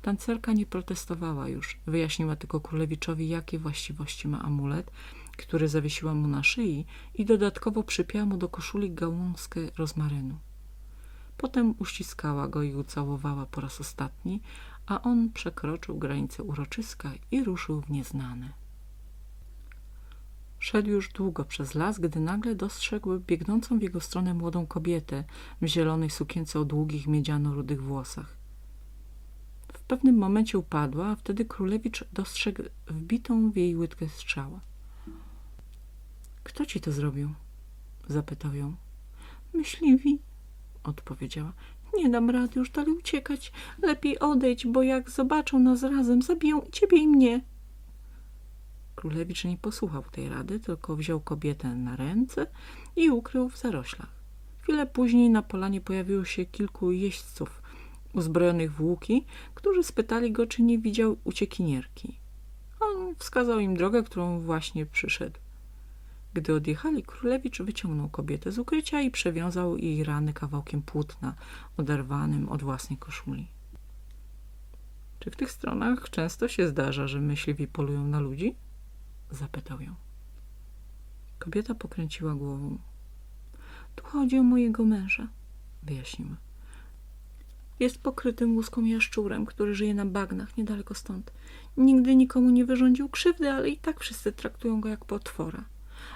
Tancerka nie protestowała już. Wyjaśniła tylko królewiczowi, jakie właściwości ma amulet, który zawiesiła mu na szyi i dodatkowo przypięła mu do koszuli gałązkę rozmarynu. Potem uściskała go i ucałowała po raz ostatni, a on przekroczył granicę uroczyska i ruszył w nieznane. Szedł już długo przez las, gdy nagle dostrzegł biegnącą w jego stronę młodą kobietę w zielonej sukience o długich miedziano-rudych włosach. W pewnym momencie upadła, a wtedy królewicz dostrzegł wbitą w jej łydkę strzała. Kto ci to zrobił? Zapytał ją. Myśliwi, odpowiedziała. Nie dam rady już dalej uciekać. Lepiej odejdź, bo jak zobaczą nas razem, zabiją i ciebie i mnie. Królewicz nie posłuchał tej rady, tylko wziął kobietę na ręce i ukrył w zaroślach. Chwilę później na polanie pojawiło się kilku jeźdźców uzbrojonych w łuki, którzy spytali go, czy nie widział uciekinierki. On wskazał im drogę, którą właśnie przyszedł. Gdy odjechali, królewicz wyciągnął kobietę z ukrycia i przewiązał jej rany kawałkiem płótna, oderwanym od własnej koszuli. Czy w tych stronach często się zdarza, że myśliwi polują na ludzi? Zapytał ją. Kobieta pokręciła głową. Tu chodzi o mojego męża, wyjaśniła. Jest pokrytym łuską jaszczurem, który żyje na bagnach niedaleko stąd. Nigdy nikomu nie wyrządził krzywdy, ale i tak wszyscy traktują go jak potwora.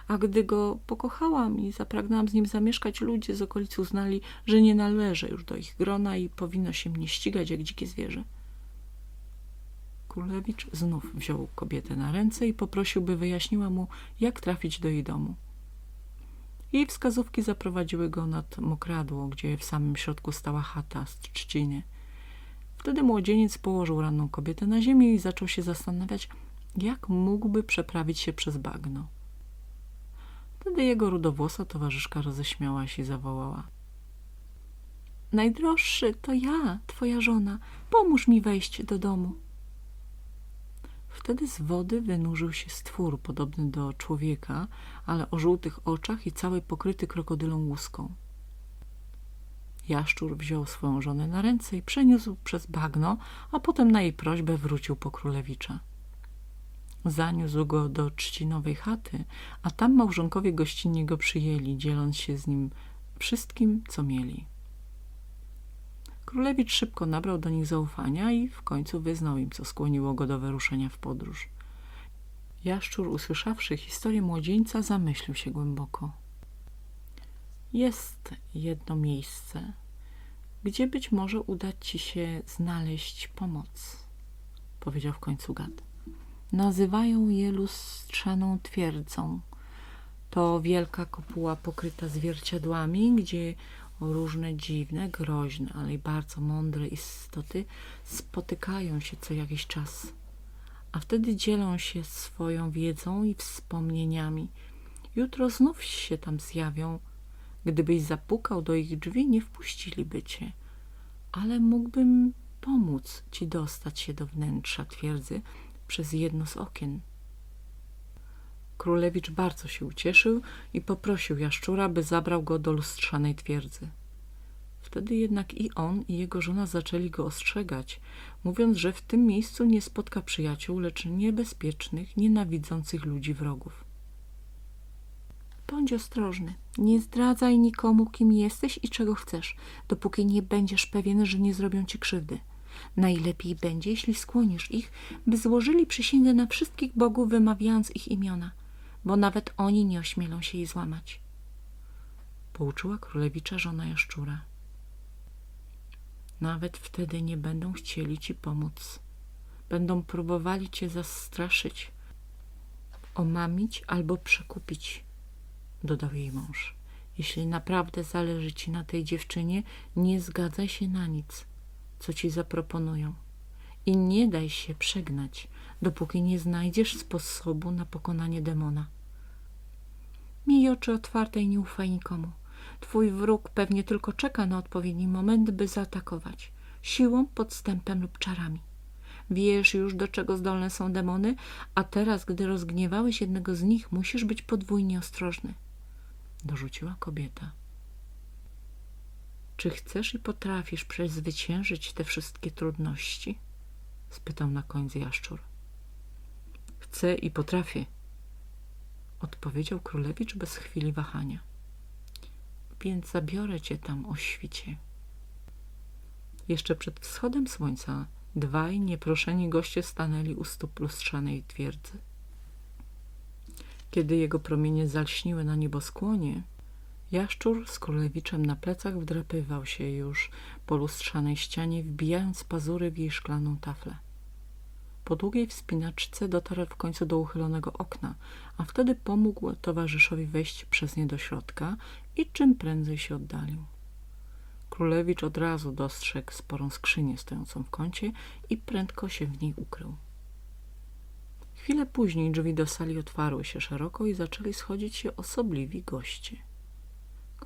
A gdy go pokochałam i zapragnęłam z nim zamieszkać, ludzie z okolicy uznali, że nie należy już do ich grona i powinno się mnie ścigać jak dzikie zwierzę. Królewicz znów wziął kobietę na ręce i poprosił, by wyjaśniła mu, jak trafić do jej domu. Jej wskazówki zaprowadziły go nad mokradło, gdzie w samym środku stała chata z trzciny. Wtedy młodzieniec położył ranną kobietę na ziemię i zaczął się zastanawiać, jak mógłby przeprawić się przez bagno. Wtedy jego rudowłosa towarzyszka roześmiała się i zawołała. Najdroższy to ja, twoja żona. Pomóż mi wejść do domu. Wtedy z wody wynurzył się stwór podobny do człowieka, ale o żółtych oczach i cały pokryty krokodylą łuską. Jaszczur wziął swoją żonę na ręce i przeniósł przez bagno, a potem na jej prośbę wrócił po królewicza. Zaniósł go do trzcinowej chaty, a tam małżonkowie gościnnie go przyjęli, dzieląc się z nim wszystkim, co mieli. Królewicz szybko nabrał do nich zaufania i w końcu wyznał im, co skłoniło go do wyruszenia w podróż. Jaszczur, usłyszawszy historię młodzieńca, zamyślił się głęboko. Jest jedno miejsce, gdzie być może uda ci się znaleźć pomoc, powiedział w końcu gad. Nazywają je lustrzaną twierdzą. To wielka kopuła pokryta zwierciadłami, gdzie różne dziwne, groźne, ale i bardzo mądre istoty spotykają się co jakiś czas, a wtedy dzielą się swoją wiedzą i wspomnieniami. Jutro znów się tam zjawią. Gdybyś zapukał do ich drzwi, nie wpuściliby cię, ale mógłbym pomóc ci dostać się do wnętrza twierdzy przez jedno z okien. Królewicz bardzo się ucieszył i poprosił jaszczura, by zabrał go do lustrzanej twierdzy. Wtedy jednak i on, i jego żona zaczęli go ostrzegać, mówiąc, że w tym miejscu nie spotka przyjaciół, lecz niebezpiecznych, nienawidzących ludzi wrogów. Bądź ostrożny. Nie zdradzaj nikomu, kim jesteś i czego chcesz, dopóki nie będziesz pewien, że nie zrobią ci krzywdy. Najlepiej będzie, jeśli skłonisz ich, by złożyli przysięgę na wszystkich bogów, wymawiając ich imiona, bo nawet oni nie ośmielą się jej złamać. Pouczyła królewicza żona jaszczura. Nawet wtedy nie będą chcieli ci pomóc. Będą próbowali cię zastraszyć, omamić albo przekupić, dodał jej mąż. Jeśli naprawdę zależy ci na tej dziewczynie, nie zgadzaj się na nic, co ci zaproponują. I nie daj się przegnać, dopóki nie znajdziesz sposobu na pokonanie demona. Miej oczy otwarte i nie ufaj nikomu. Twój wróg pewnie tylko czeka na odpowiedni moment, by zaatakować. Siłą, podstępem lub czarami. Wiesz już, do czego zdolne są demony, a teraz, gdy rozgniewałeś jednego z nich, musisz być podwójnie ostrożny. Dorzuciła kobieta. Czy chcesz i potrafisz przezwyciężyć te wszystkie trudności? Spytał na końcu jaszczur. Chcę i potrafię, odpowiedział królewicz bez chwili wahania. Więc zabiorę cię tam o świcie. Jeszcze przed wschodem słońca dwaj nieproszeni goście stanęli u stóp lustrzanej twierdzy. Kiedy jego promienie zalśniły na nieboskłonie, jaszczur z królewiczem na plecach wdrapywał się już po lustrzanej ścianie, wbijając pazury w jej szklaną taflę. Po długiej wspinaczce dotarł w końcu do uchylonego okna, a wtedy pomógł towarzyszowi wejść przez nie do środka i czym prędzej się oddalił. Królewicz od razu dostrzegł sporą skrzynię stojącą w kącie i prędko się w niej ukrył. Chwilę później drzwi do sali otwarły się szeroko i zaczęli schodzić się osobliwi goście.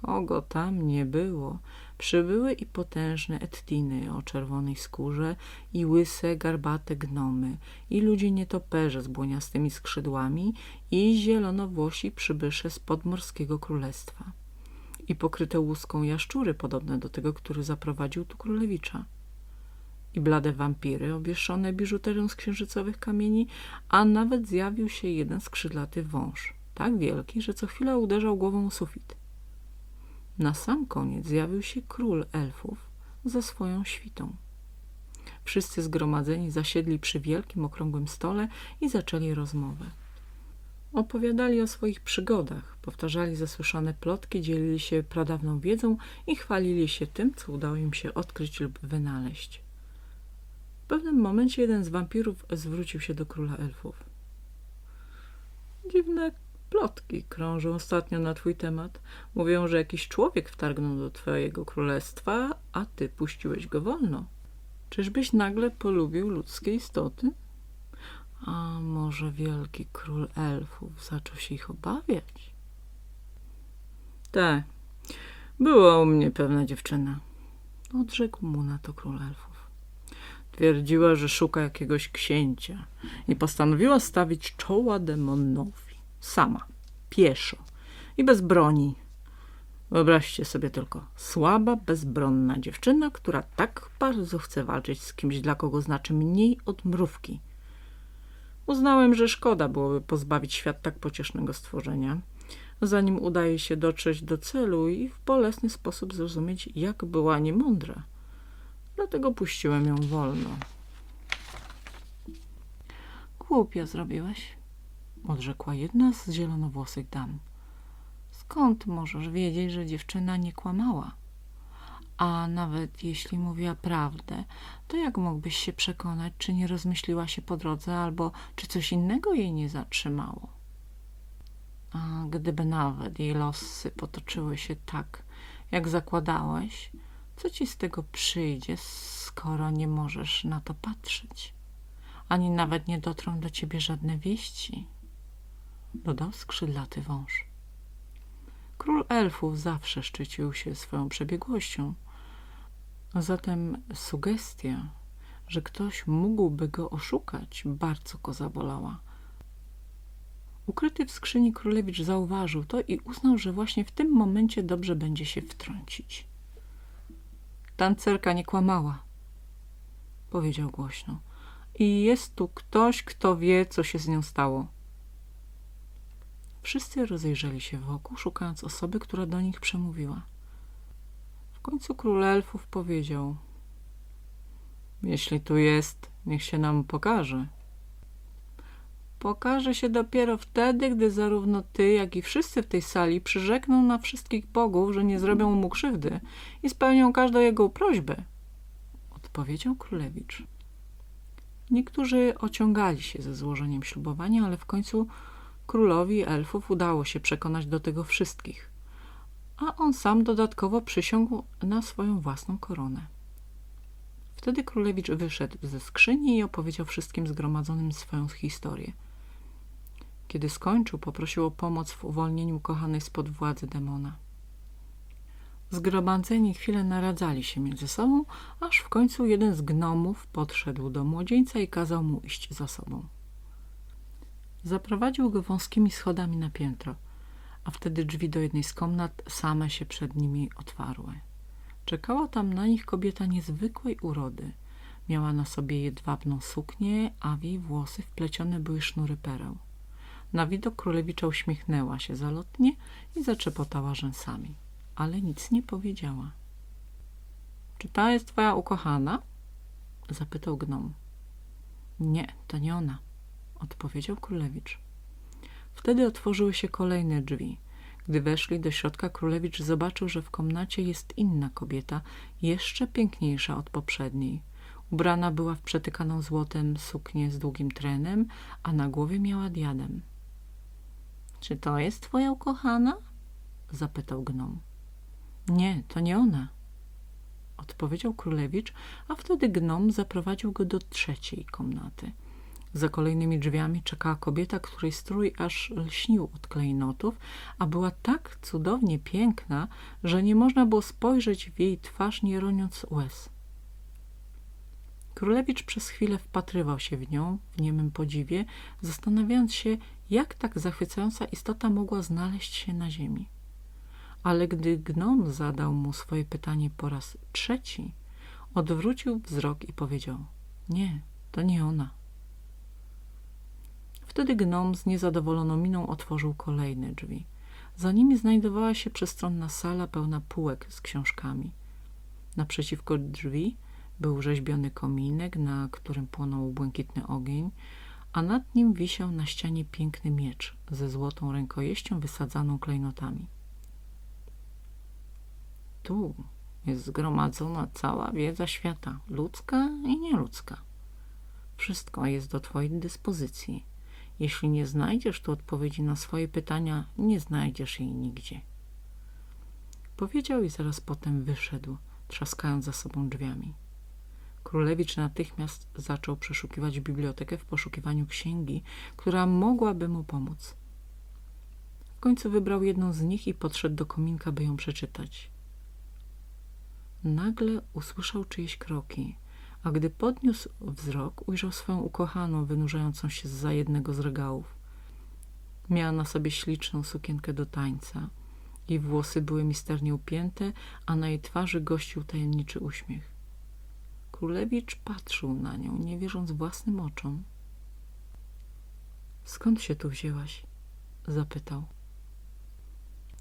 Kogo tam nie było, przybyły i potężne ettiny o czerwonej skórze, i łyse, garbate gnomy, i ludzie nietoperze z błoniastymi skrzydłami, i zielonowłosi przybysze z podmorskiego królestwa, i pokryte łuską jaszczury podobne do tego, który zaprowadził tu królewicza. I blade wampiry owieszone biżuterią z księżycowych kamieni, a nawet zjawił się jeden skrzydlaty wąż, tak wielki, że co chwila uderzał głową o sufit. Na sam koniec zjawił się król elfów ze swoją świtą. Wszyscy zgromadzeni zasiedli przy wielkim, okrągłym stole i zaczęli rozmowę. Opowiadali o swoich przygodach, powtarzali zasłyszane plotki, dzielili się pradawną wiedzą i chwalili się tym, co udało im się odkryć lub wynaleźć. W pewnym momencie jeden z wampirów zwrócił się do króla elfów. Dziwne plotki krążą ostatnio na twój temat. Mówią, że jakiś człowiek wtargnął do twojego królestwa, a ty puściłeś go wolno. Czyżbyś nagle polubił ludzkie istoty? A może wielki król elfów zaczął się ich obawiać? Tak, była u mnie pewna dziewczyna. Odrzekł mu na to król elfów. Twierdziła, że szuka jakiegoś księcia i postanowiła stawić czoła demonowi. Sama, pieszo i bez broni. Wyobraźcie sobie tylko, słaba, bezbronna dziewczyna, która tak bardzo chce walczyć z kimś, dla kogo znaczy mniej od mrówki. Uznałem, że szkoda byłoby pozbawić świat tak pociesznego stworzenia, zanim udaje się dotrzeć do celu i w bolesny sposób zrozumieć, jak była niemądra. Dlatego puściłem ją wolno. Głupio zrobiłeś, Odrzekła jedna z zielonowłosych dam. skąd możesz wiedzieć, że dziewczyna nie kłamała? A nawet jeśli mówiła prawdę, to jak mógłbyś się przekonać, czy nie rozmyśliła się po drodze, albo czy coś innego jej nie zatrzymało? A gdyby nawet jej losy potoczyły się tak, jak zakładałeś, co ci z tego przyjdzie, skoro nie możesz na to patrzeć? Ani nawet nie dotrą do ciebie żadne wieści, dodał skrzydlaty wąż. Król elfów zawsze szczycił się swoją przebiegłością, a zatem sugestia, że ktoś mógłby go oszukać, bardzo go zabolała. Ukryty w skrzyni królewicz zauważył to i uznał, że właśnie w tym momencie dobrze będzie się wtrącić. Tancerka nie kłamała. Powiedział głośno. I jest tu ktoś, kto wie, co się z nią stało. Wszyscy rozejrzeli się wokół, szukając osoby, która do nich przemówiła. W końcu król elfów powiedział: Jeśli tu jest, niech się nam pokaże. Pokaże się dopiero wtedy, gdy zarówno ty, jak i wszyscy w tej sali przyrzekną na wszystkich bogów, że nie zrobią mu krzywdy i spełnią każdą jego prośbę. Odpowiedział królewicz. Niektórzy ociągali się ze złożeniem ślubowania, ale w końcu królowi elfów udało się przekonać do tego wszystkich, a on sam dodatkowo przysiągł na swoją własną koronę. Wtedy królewicz wyszedł ze skrzyni i opowiedział wszystkim zgromadzonym swoją historię. Kiedy skończył, poprosił o pomoc w uwolnieniu kochanej spod władzy demona. Zgromadzeni chwilę naradzali się między sobą, aż w końcu jeden z gnomów podszedł do młodzieńca i kazał mu iść za sobą. Zaprowadził go wąskimi schodami na piętro, a wtedy drzwi do jednej z komnat same się przed nimi otwarły. Czekała tam na nich kobieta niezwykłej urody. Miała na sobie jedwabną suknię, a w jej włosy wplecione były sznury pereł. Na widok królewicza uśmiechnęła się zalotnie i zaczepotała rzęsami, ale nic nie powiedziała. — Czy ta jest twoja ukochana? — zapytał gnom. — Nie, to nie ona — odpowiedział królewicz. Wtedy otworzyły się kolejne drzwi. Gdy weszli do środka, królewicz zobaczył, że w komnacie jest inna kobieta, jeszcze piękniejsza od poprzedniej. Ubrana była w przetykaną złotem suknię z długim trenem, a na głowie miała diadem. Czy to jest twoja ukochana? zapytał gnom. Nie, to nie ona, odpowiedział królewicz, a wtedy gnom zaprowadził go do trzeciej komnaty. Za kolejnymi drzwiami czekała kobieta, której strój aż lśnił od klejnotów, a była tak cudownie piękna, że nie można było spojrzeć w jej twarz, nie roniąc łez. Królewicz przez chwilę wpatrywał się w nią w niemym podziwie, zastanawiając się, jak tak zachwycająca istota mogła znaleźć się na ziemi. Ale gdy gnom zadał mu swoje pytanie po raz trzeci, odwrócił wzrok i powiedział – nie, to nie ona. Wtedy gnom z niezadowoloną miną otworzył kolejne drzwi. Za nimi znajdowała się przestronna sala pełna półek z książkami. Naprzeciwko drzwi był rzeźbiony kominek, na którym płonął błękitny ogień, a nad nim wisiał na ścianie piękny miecz ze złotą rękojeścią wysadzaną klejnotami. Tu jest zgromadzona cała wiedza świata, ludzka i nieludzka. Wszystko jest do twojej dyspozycji. Jeśli nie znajdziesz tu odpowiedzi na swoje pytania, nie znajdziesz jej nigdzie. Powiedział i zaraz potem wyszedł, trzaskając za sobą drzwiami. Królewicz natychmiast zaczął przeszukiwać bibliotekę w poszukiwaniu księgi, która mogłaby mu pomóc. W końcu wybrał jedną z nich i podszedł do kominka, by ją przeczytać. Nagle usłyszał czyjeś kroki, a gdy podniósł wzrok, ujrzał swoją ukochaną wynurzającą się za jednego z regałów. Miała na sobie śliczną sukienkę do tańca. Jej włosy były misternie upięte, a na jej twarzy gościł tajemniczy uśmiech. Królewicz patrzył na nią, nie wierząc własnym oczom. Skąd się tu wzięłaś? zapytał.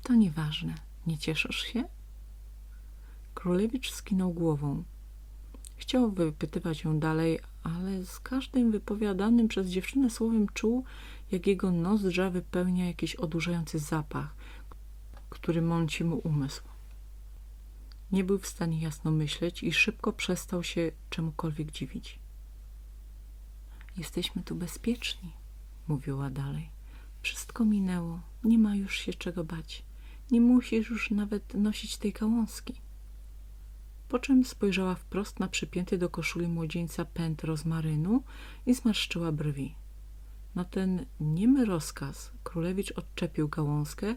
To nieważne. Nie cieszysz się? Królewicz skinął głową. Chciał wypytywać ją dalej, ale z każdym wypowiadanym przez dziewczynę słowem czuł, jak jego nozdrza wypełnia jakiś odurzający zapach, który mąci mu umysł. Nie był w stanie jasno myśleć i szybko przestał się czemukolwiek dziwić. Jesteśmy tu bezpieczni, mówiła dalej. Wszystko minęło, nie ma już się czego bać. Nie musisz już nawet nosić tej gałązki. Po czym spojrzała wprost na przypięty do koszuli młodzieńca pęd rozmarynu i zmarszczyła brwi. Na ten niemy rozkaz królewicz odczepił gałązkę,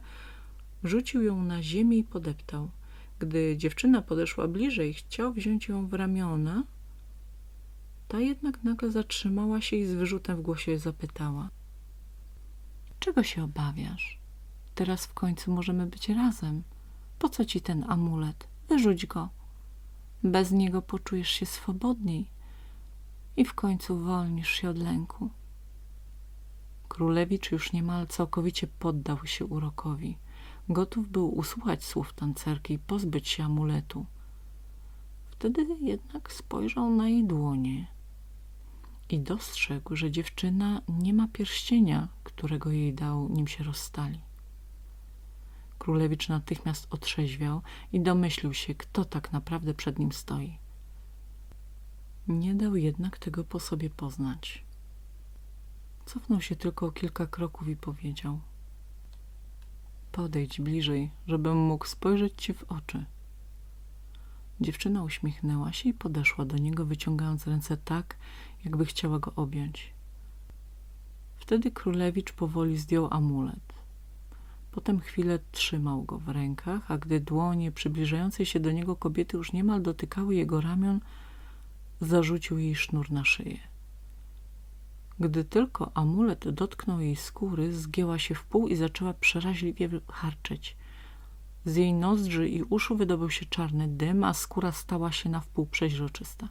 rzucił ją na ziemię i podeptał – gdy dziewczyna podeszła bliżej, chciał wziąć ją w ramiona, ta jednak nagle zatrzymała się i z wyrzutem w głosie zapytała. Czego się obawiasz? Teraz w końcu możemy być razem. Po co ci ten amulet? Wyrzuć go. Bez niego poczujesz się swobodniej i w końcu wolnisz się od lęku. Królewicz już niemal całkowicie poddał się urokowi. Gotów był usłuchać słów tancerki i pozbyć się amuletu. Wtedy jednak spojrzał na jej dłonie i dostrzegł, że dziewczyna nie ma pierścienia, którego jej dał, nim się rozstali. Królewicz natychmiast otrzeźwiał i domyślił się, kto tak naprawdę przed nim stoi. Nie dał jednak tego po sobie poznać. Cofnął się tylko o kilka kroków i powiedział Podejdź bliżej, żebym mógł spojrzeć ci w oczy. Dziewczyna uśmiechnęła się i podeszła do niego, wyciągając ręce tak, jakby chciała go objąć. Wtedy królewicz powoli zdjął amulet. Potem chwilę trzymał go w rękach, a gdy dłonie przybliżającej się do niego kobiety już niemal dotykały jego ramion, zarzucił jej sznur na szyję. Gdy tylko amulet dotknął jej skóry, zgięła się w pół i zaczęła przeraźliwie harczeć. Z jej nozdrzy i uszu wydobył się czarny dym, a skóra stała się na wpół przeźroczysta.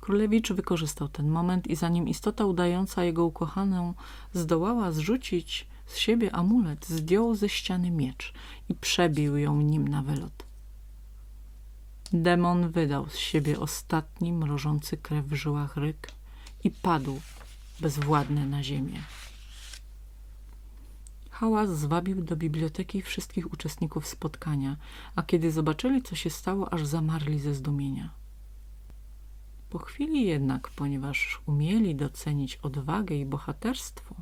Królewicz wykorzystał ten moment i zanim istota udająca jego ukochaną zdołała zrzucić z siebie amulet, zdjął ze ściany miecz i przebił ją nim na wylot. Demon wydał z siebie ostatni mrożący krew w żyłach ryk i padł bezwładny na ziemię. Hałas zwabił do biblioteki wszystkich uczestników spotkania, a kiedy zobaczyli, co się stało, aż zamarli ze zdumienia. Po chwili jednak, ponieważ umieli docenić odwagę i bohaterstwo,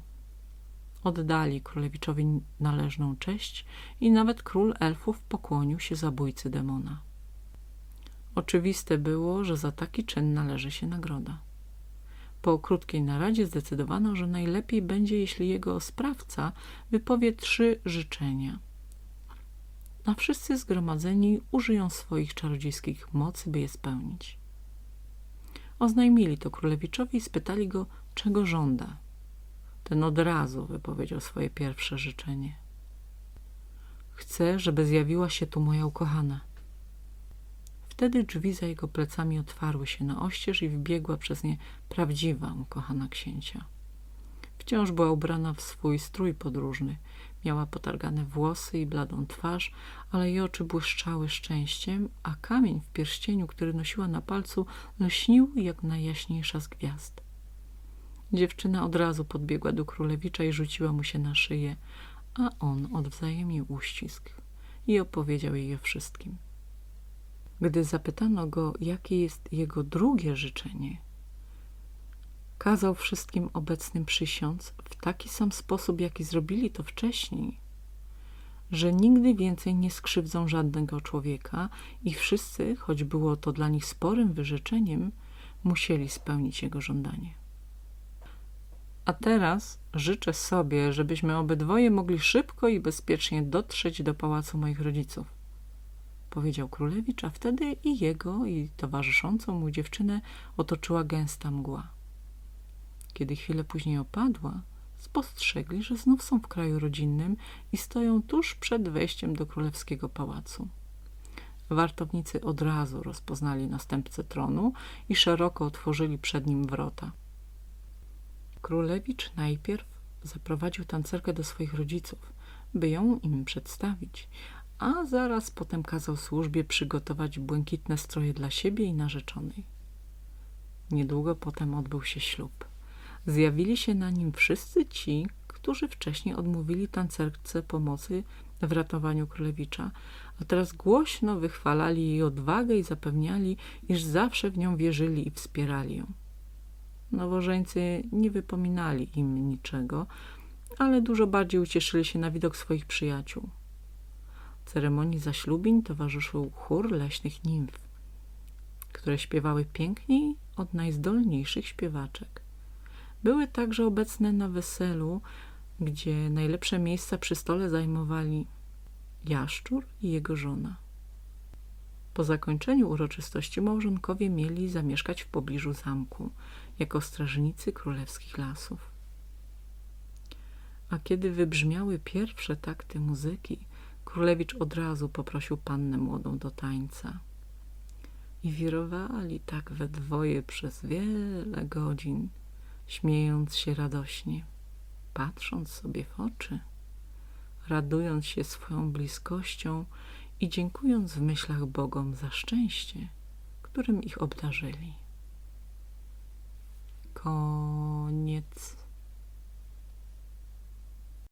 oddali królewiczowi należną cześć i nawet król elfów pokłonił się zabójcy demona. Oczywiste było, że za taki czyn należy się nagroda. Po krótkiej naradzie zdecydowano, że najlepiej będzie, jeśli jego sprawca wypowie trzy życzenia. A wszyscy zgromadzeni użyją swoich czarodziejskich mocy, by je spełnić. Oznajmili to królewiczowi i spytali go, czego żąda. Ten od razu wypowiedział swoje pierwsze życzenie. Chcę, żeby zjawiła się tu moja ukochana – Wtedy drzwi za jego plecami otwarły się na oścież i wbiegła przez nie prawdziwa, ukochana księcia. Wciąż była ubrana w swój strój podróżny. Miała potargane włosy i bladą twarz, ale jej oczy błyszczały szczęściem, a kamień w pierścieniu, który nosiła na palcu, lśnił jak najjaśniejsza z gwiazd. Dziewczyna od razu podbiegła do królewicza i rzuciła mu się na szyję, a on odwzajemnił uścisk i opowiedział jej o wszystkim. Gdy zapytano go, jakie jest jego drugie życzenie, kazał wszystkim obecnym przysiąc w taki sam sposób, jaki zrobili to wcześniej, że nigdy więcej nie skrzywdzą żadnego człowieka i wszyscy, choć było to dla nich sporym wyrzeczeniem, musieli spełnić jego żądanie. A teraz życzę sobie, żebyśmy obydwoje mogli szybko i bezpiecznie dotrzeć do pałacu moich rodziców powiedział królewicz, a wtedy i jego, i towarzyszącą mu dziewczynę otoczyła gęsta mgła. Kiedy chwilę później opadła, spostrzegli, że znów są w kraju rodzinnym i stoją tuż przed wejściem do królewskiego pałacu. Wartownicy od razu rozpoznali następcę tronu i szeroko otworzyli przed nim wrota. Królewicz najpierw zaprowadził tancerkę do swoich rodziców, by ją im przedstawić, a zaraz potem kazał służbie przygotować błękitne stroje dla siebie i narzeczonej. Niedługo potem odbył się ślub. Zjawili się na nim wszyscy ci, którzy wcześniej odmówili tancerce pomocy w ratowaniu królewicza, a teraz głośno wychwalali jej odwagę i zapewniali, iż zawsze w nią wierzyli i wspierali ją. Nowożeńcy nie wypominali im niczego, ale dużo bardziej ucieszyli się na widok swoich przyjaciół. Ceremonii zaślubin towarzyszył chór leśnych nimf, które śpiewały piękniej od najzdolniejszych śpiewaczek. Były także obecne na weselu, gdzie najlepsze miejsca przy stole zajmowali jaszczur i jego żona. Po zakończeniu uroczystości małżonkowie mieli zamieszkać w pobliżu zamku, jako strażnicy królewskich lasów. A kiedy wybrzmiały pierwsze takty muzyki, Królewicz od razu poprosił pannę młodą do tańca. I wirowali tak we dwoje przez wiele godzin, śmiejąc się radośnie, patrząc sobie w oczy, radując się swoją bliskością i dziękując w myślach Bogom za szczęście, którym ich obdarzyli. Koniec.